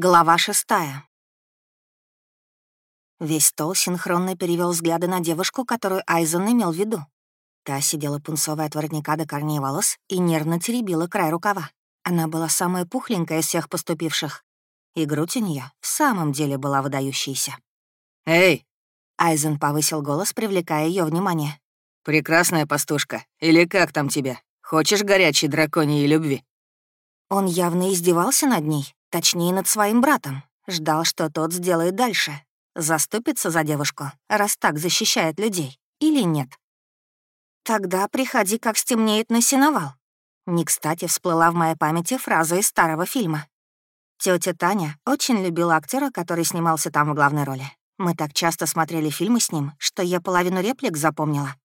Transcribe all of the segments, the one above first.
Глава шестая. Весь стол синхронно перевел взгляды на девушку, которую Айзен имел в виду. Та сидела пунцовая от воротника до корней волос и нервно теребила край рукава. Она была самая пухленькая из всех поступивших. И грудь у нее в самом деле была выдающейся. «Эй!» Айзен повысил голос, привлекая ее внимание. «Прекрасная пастушка, или как там тебя? Хочешь горячей драконьей любви?» Он явно издевался над ней, точнее, над своим братом. Ждал, что тот сделает дальше. Заступится за девушку, раз так защищает людей, или нет. «Тогда приходи, как стемнеет на сеновал». Не кстати всплыла в моей памяти фраза из старого фильма. Тетя Таня очень любила актера, который снимался там в главной роли. Мы так часто смотрели фильмы с ним, что я половину реплик запомнила.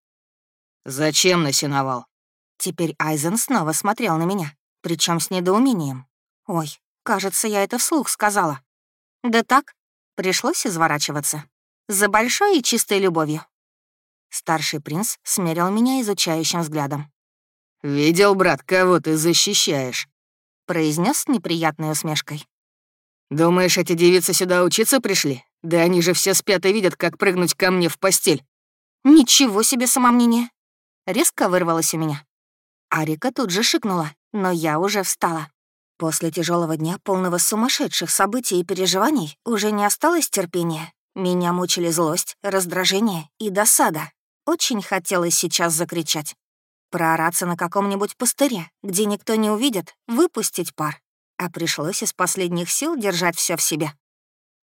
«Зачем на сеновал?» Теперь Айзен снова смотрел на меня причем с недоумением. Ой, кажется, я это вслух сказала. Да так, пришлось изворачиваться. За большой и чистой любовью. Старший принц смерил меня изучающим взглядом. «Видел, брат, кого ты защищаешь?» произнес с неприятной усмешкой. «Думаешь, эти девицы сюда учиться пришли? Да они же все спят и видят, как прыгнуть ко мне в постель». «Ничего себе самомнение!» Резко вырвалось у меня. Арика тут же шикнула но я уже встала. После тяжелого дня, полного сумасшедших событий и переживаний, уже не осталось терпения. Меня мучили злость, раздражение и досада. Очень хотелось сейчас закричать. Проораться на каком-нибудь пустыре, где никто не увидит, выпустить пар. А пришлось из последних сил держать все в себе.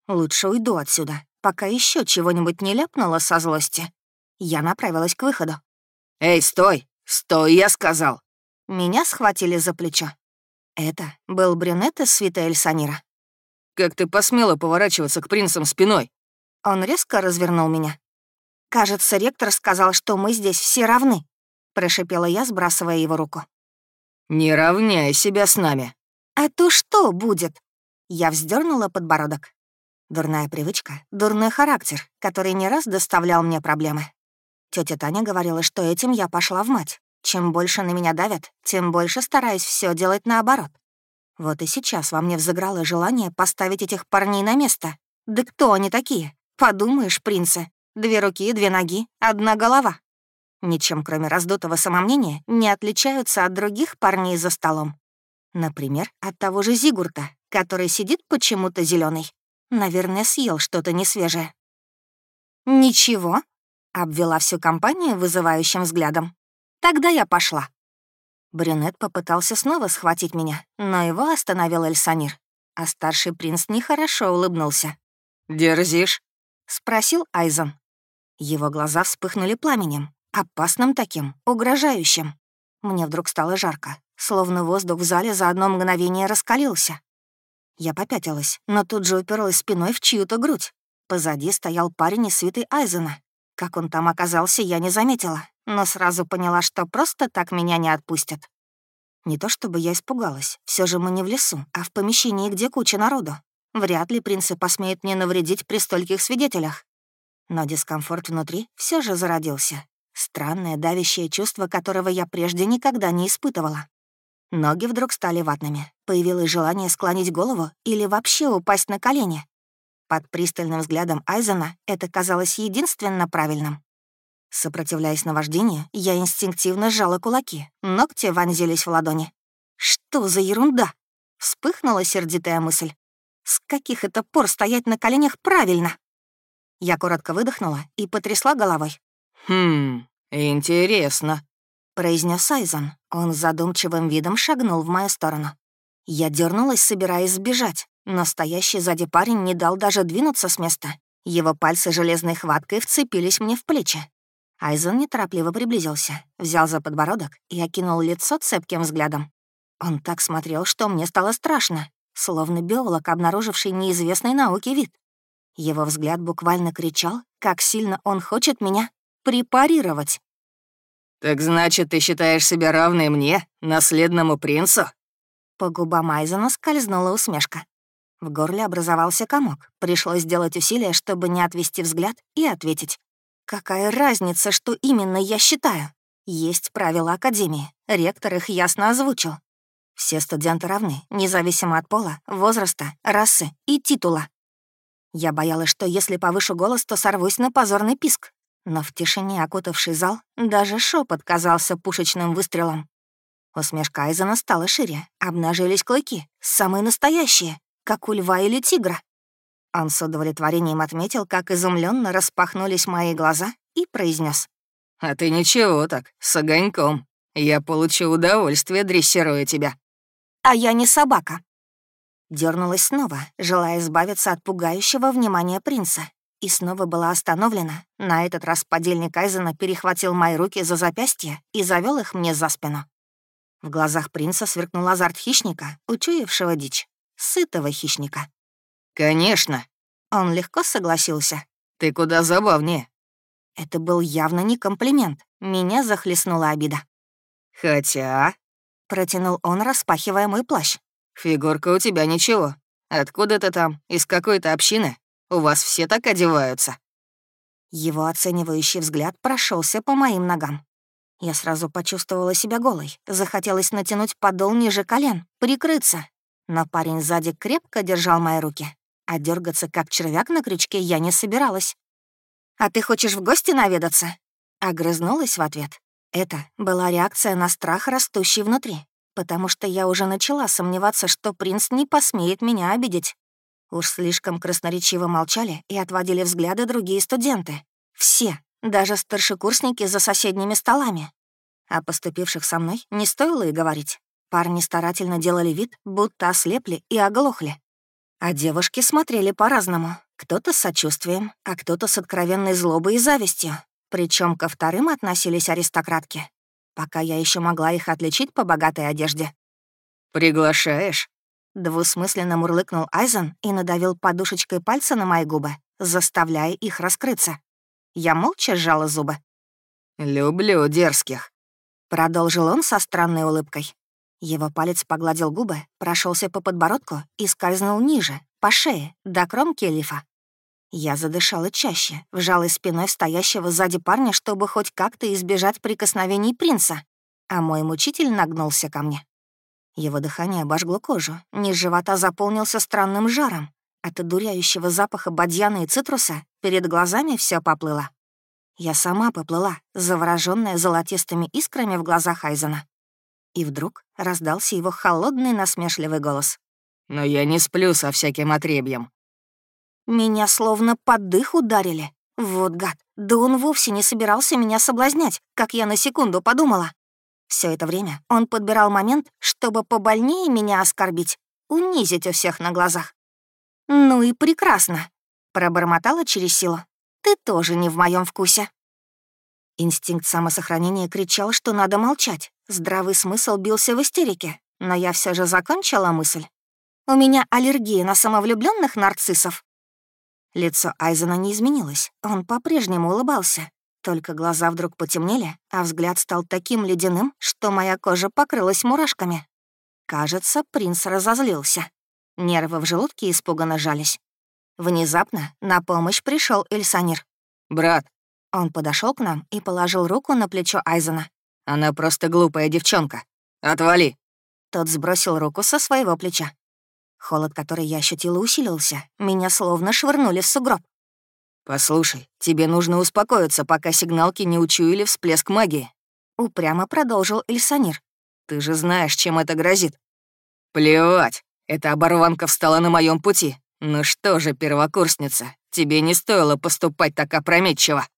Лучше уйду отсюда, пока еще чего-нибудь не ляпнуло со злости. Я направилась к выходу. «Эй, стой! Стой, я сказал!» Меня схватили за плечо. Это был брюнет из свита Эльсанира. «Как ты посмела поворачиваться к принцам спиной?» Он резко развернул меня. «Кажется, ректор сказал, что мы здесь все равны», — прошипела я, сбрасывая его руку. «Не равняй себя с нами». «А то что будет?» Я вздернула подбородок. Дурная привычка, дурной характер, который не раз доставлял мне проблемы. Тетя Таня говорила, что этим я пошла в мать. Чем больше на меня давят, тем больше стараюсь все делать наоборот. Вот и сейчас во мне взыграло желание поставить этих парней на место. Да кто они такие? Подумаешь, принцы. Две руки, две ноги, одна голова. Ничем, кроме раздутого самомнения, не отличаются от других парней за столом. Например, от того же Зигурта, который сидит почему-то зеленый. Наверное, съел что-то несвежее. «Ничего», — обвела всю компанию вызывающим взглядом. Тогда я пошла. Брюнет попытался снова схватить меня, но его остановил Эльсанир, а старший принц нехорошо улыбнулся. «Дерзишь?» — спросил Айзон. Его глаза вспыхнули пламенем, опасным таким, угрожающим. Мне вдруг стало жарко, словно воздух в зале за одно мгновение раскалился. Я попятилась, но тут же уперлась спиной в чью-то грудь. Позади стоял парень из свиты Айзена. Как он там оказался, я не заметила, но сразу поняла, что просто так меня не отпустят. Не то чтобы я испугалась, все же мы не в лесу, а в помещении, где куча народу. Вряд ли принцы посмеют мне навредить при стольких свидетелях. Но дискомфорт внутри все же зародился. Странное давящее чувство, которого я прежде никогда не испытывала. Ноги вдруг стали ватными. Появилось желание склонить голову или вообще упасть на колени. Под пристальным взглядом Айзена это казалось единственно правильным. Сопротивляясь наваждению, я инстинктивно сжала кулаки, ногти вонзились в ладони. «Что за ерунда?» — вспыхнула сердитая мысль. «С каких это пор стоять на коленях правильно?» Я коротко выдохнула и потрясла головой. «Хм, интересно», — произнес Айзен. Он задумчивым видом шагнул в мою сторону. Я дернулась, собираясь сбежать, но стоящий сзади парень не дал даже двинуться с места. Его пальцы железной хваткой вцепились мне в плечи. Айзен неторопливо приблизился, взял за подбородок и окинул лицо цепким взглядом. Он так смотрел, что мне стало страшно, словно биолог, обнаруживший неизвестный науке вид. Его взгляд буквально кричал, как сильно он хочет меня препарировать. «Так значит, ты считаешь себя равной мне, наследному принцу?» По губам Айзена скользнула усмешка. В горле образовался комок. Пришлось сделать усилие, чтобы не отвести взгляд и ответить. Какая разница, что именно я считаю? Есть правила Академии. Ректор их ясно озвучил. Все студенты равны, независимо от пола, возраста, расы и титула. Я боялась, что если повышу голос, то сорвусь на позорный писк. Но в тишине, окутавший зал, даже шепот казался пушечным выстрелом. Усмешка Айзена стала шире, обнажились клыки, самые настоящие, как у льва или тигра. Он с удовлетворением отметил, как изумленно распахнулись мои глаза и произнес: «А ты ничего так, с огоньком. Я получу удовольствие, дрессируя тебя». «А я не собака». Дернулась снова, желая избавиться от пугающего внимания принца, и снова была остановлена. На этот раз подельник Айзена перехватил мои руки за запястье и завел их мне за спину. В глазах принца сверкнул азарт хищника, учуявшего дичь, сытого хищника. «Конечно!» Он легко согласился. «Ты куда забавнее». Это был явно не комплимент. Меня захлестнула обида. «Хотя...» — протянул он, распахивая мой плащ. «Фигурка у тебя ничего. Откуда ты там? Из какой-то общины? У вас все так одеваются?» Его оценивающий взгляд прошелся по моим ногам. Я сразу почувствовала себя голой. Захотелось натянуть подол ниже колен, прикрыться. Но парень сзади крепко держал мои руки. А дергаться как червяк на крючке я не собиралась. «А ты хочешь в гости наведаться?» Огрызнулась в ответ. Это была реакция на страх, растущий внутри, потому что я уже начала сомневаться, что принц не посмеет меня обидеть. Уж слишком красноречиво молчали и отводили взгляды другие студенты. Все, даже старшекурсники за соседними столами. О поступивших со мной не стоило и говорить. Парни старательно делали вид, будто ослепли и оглохли. А девушки смотрели по-разному. Кто-то с сочувствием, а кто-то с откровенной злобой и завистью. Причем ко вторым относились аристократки. Пока я еще могла их отличить по богатой одежде. «Приглашаешь?» Двусмысленно мурлыкнул Айзен и надавил подушечкой пальца на мои губы, заставляя их раскрыться. Я молча сжала зубы. «Люблю дерзких», — продолжил он со странной улыбкой. Его палец погладил губы, прошелся по подбородку и скользнул ниже, по шее, до кромки лифа. Я задышала чаще, вжалась спиной стоящего сзади парня, чтобы хоть как-то избежать прикосновений принца, а мой мучитель нагнулся ко мне. Его дыхание обожгло кожу, низ живота заполнился странным жаром, от одуряющего запаха бадьяна и цитруса перед глазами все поплыло. Я сама поплыла, заворожённая золотистыми искрами в глазах Айзена. И вдруг раздался его холодный насмешливый голос. «Но я не сплю со всяким отребьем». Меня словно под дых ударили. Вот гад, да он вовсе не собирался меня соблазнять, как я на секунду подумала. Все это время он подбирал момент, чтобы побольнее меня оскорбить, унизить у всех на глазах. «Ну и прекрасно», — пробормотала через силу. «Ты тоже не в моем вкусе». Инстинкт самосохранения кричал, что надо молчать. Здравый смысл бился в истерике, но я все же закончила мысль. «У меня аллергия на самовлюбленных нарциссов». Лицо Айзена не изменилось, он по-прежнему улыбался. Только глаза вдруг потемнели, а взгляд стал таким ледяным, что моя кожа покрылась мурашками. Кажется, принц разозлился. Нервы в желудке испуганно жались. Внезапно на помощь пришел Эльсанир. «Брат». Он подошел к нам и положил руку на плечо Айзена. «Она просто глупая девчонка. Отвали!» Тот сбросил руку со своего плеча. Холод, который я ощутила, усилился. Меня словно швырнули в сугроб. «Послушай, тебе нужно успокоиться, пока сигналки не учуяли всплеск магии», — упрямо продолжил Эльсанир. «Ты же знаешь, чем это грозит». «Плевать. Эта оборванка встала на моем пути. Ну что же, первокурсница, тебе не стоило поступать так опрометчиво.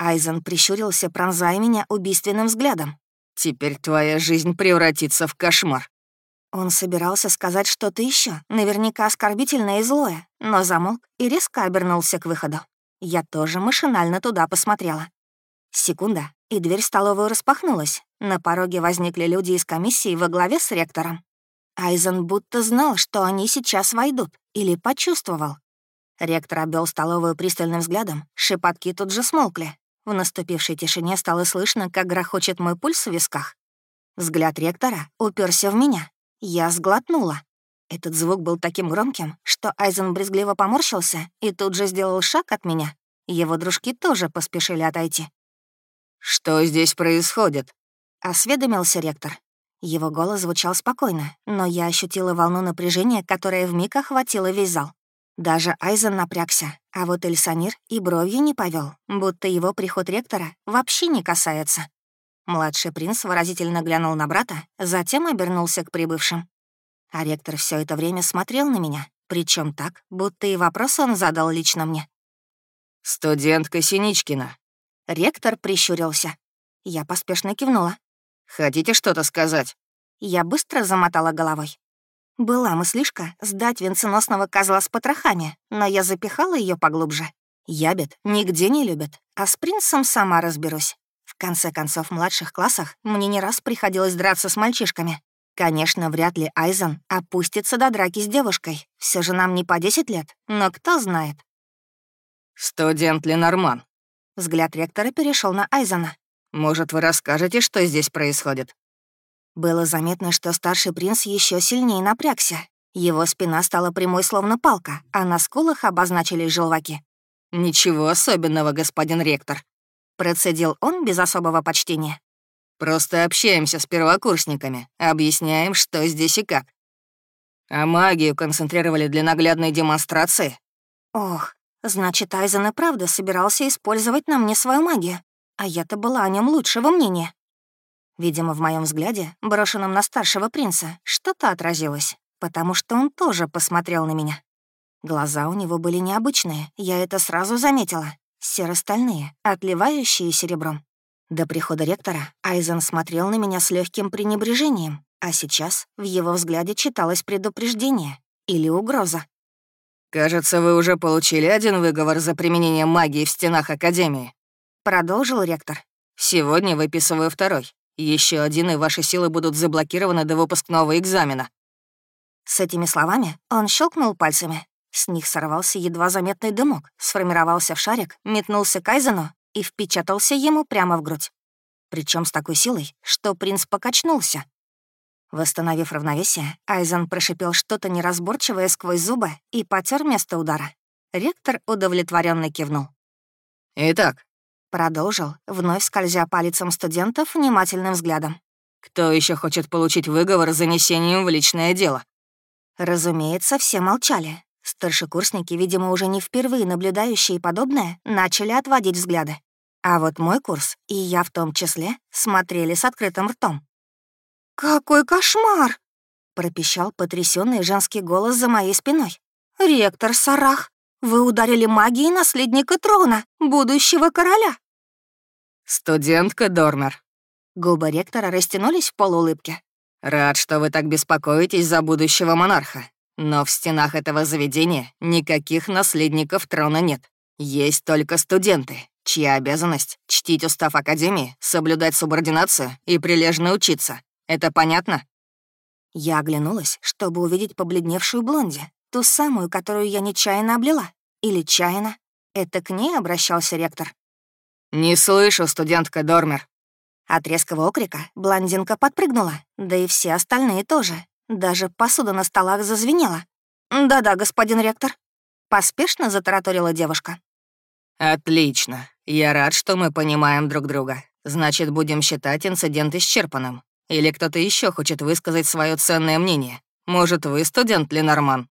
Айзен прищурился, пронзая меня убийственным взглядом. «Теперь твоя жизнь превратится в кошмар». Он собирался сказать что-то еще, наверняка оскорбительное и злое, но замолк и резко обернулся к выходу. Я тоже машинально туда посмотрела. Секунда, и дверь в столовую распахнулась. На пороге возникли люди из комиссии во главе с ректором. Айзен будто знал, что они сейчас войдут, или почувствовал. Ректор обвел столовую пристальным взглядом, шепотки тут же смолкли. В наступившей тишине стало слышно, как грохочет мой пульс в висках. Взгляд ректора уперся в меня. Я сглотнула. Этот звук был таким громким, что Айзен брезгливо поморщился и тут же сделал шаг от меня. Его дружки тоже поспешили отойти. «Что здесь происходит?» — осведомился ректор. Его голос звучал спокойно, но я ощутила волну напряжения, которая вмиг охватила весь зал. Даже Айзен напрягся, а вот Эльсанир и бровью не повел, будто его приход ректора вообще не касается. Младший принц выразительно глянул на брата, затем обернулся к прибывшим. А ректор все это время смотрел на меня, причем так, будто и вопрос он задал лично мне. «Студентка Синичкина». Ректор прищурился. Я поспешно кивнула. «Хотите что-то сказать?» Я быстро замотала головой. Была мыслишка сдать венценосного козла с потрохами, но я запихала ее поглубже. Ябед нигде не любят, а с принцем сама разберусь. В конце концов, в младших классах мне не раз приходилось драться с мальчишками. Конечно, вряд ли Айзен опустится до драки с девушкой. Все же нам не по 10 лет, но кто знает. «Студент Ленорман». Взгляд ректора перешел на Айзена. «Может, вы расскажете, что здесь происходит?» Было заметно, что старший принц еще сильнее напрягся. Его спина стала прямой, словно палка, а на скулах обозначились желваки. «Ничего особенного, господин ректор», — процедил он без особого почтения. «Просто общаемся с первокурсниками, объясняем, что здесь и как. А магию концентрировали для наглядной демонстрации». «Ох, значит, Айзен и правда собирался использовать на мне свою магию, а я-то была о нем лучшего мнения». Видимо, в моем взгляде, брошенном на старшего принца, что-то отразилось, потому что он тоже посмотрел на меня. Глаза у него были необычные, я это сразу заметила. Серо-стальные, отливающие серебром. До прихода ректора Айзен смотрел на меня с легким пренебрежением, а сейчас в его взгляде читалось предупреждение или угроза. «Кажется, вы уже получили один выговор за применение магии в стенах Академии», — продолжил ректор. «Сегодня выписываю второй. Еще один, и ваши силы будут заблокированы до выпускного экзамена». С этими словами он щелкнул пальцами. С них сорвался едва заметный дымок, сформировался в шарик, метнулся к Айзену и впечатался ему прямо в грудь. Причем с такой силой, что принц покачнулся. Восстановив равновесие, Айзен прошипел что-то неразборчивое сквозь зубы и потер место удара. Ректор удовлетворенно кивнул. «Итак, Продолжил, вновь скользя палецом студентов внимательным взглядом. «Кто еще хочет получить выговор с занесением в личное дело?» Разумеется, все молчали. Старшекурсники, видимо, уже не впервые наблюдающие подобное, начали отводить взгляды. А вот мой курс, и я в том числе, смотрели с открытым ртом. «Какой кошмар!» — пропищал потрясенный женский голос за моей спиной. «Ректор Сарах, вы ударили магией наследника трона, будущего короля. Студентка Дормер. Губы ректора растянулись в полуулыбке. Рад, что вы так беспокоитесь за будущего монарха. Но в стенах этого заведения никаких наследников трона нет. Есть только студенты, чья обязанность — чтить устав Академии, соблюдать субординацию и прилежно учиться. Это понятно? Я оглянулась, чтобы увидеть побледневшую блонди, Ту самую, которую я нечаянно облила. Или чайно. Это к ней обращался ректор. «Не слышу, студентка Дормер». От резкого окрика блондинка подпрыгнула, да и все остальные тоже. Даже посуда на столах зазвенела. «Да-да, господин ректор», — поспешно затараторила девушка. «Отлично. Я рад, что мы понимаем друг друга. Значит, будем считать инцидент исчерпанным. Или кто-то еще хочет высказать свое ценное мнение. Может, вы студент Ленорман?»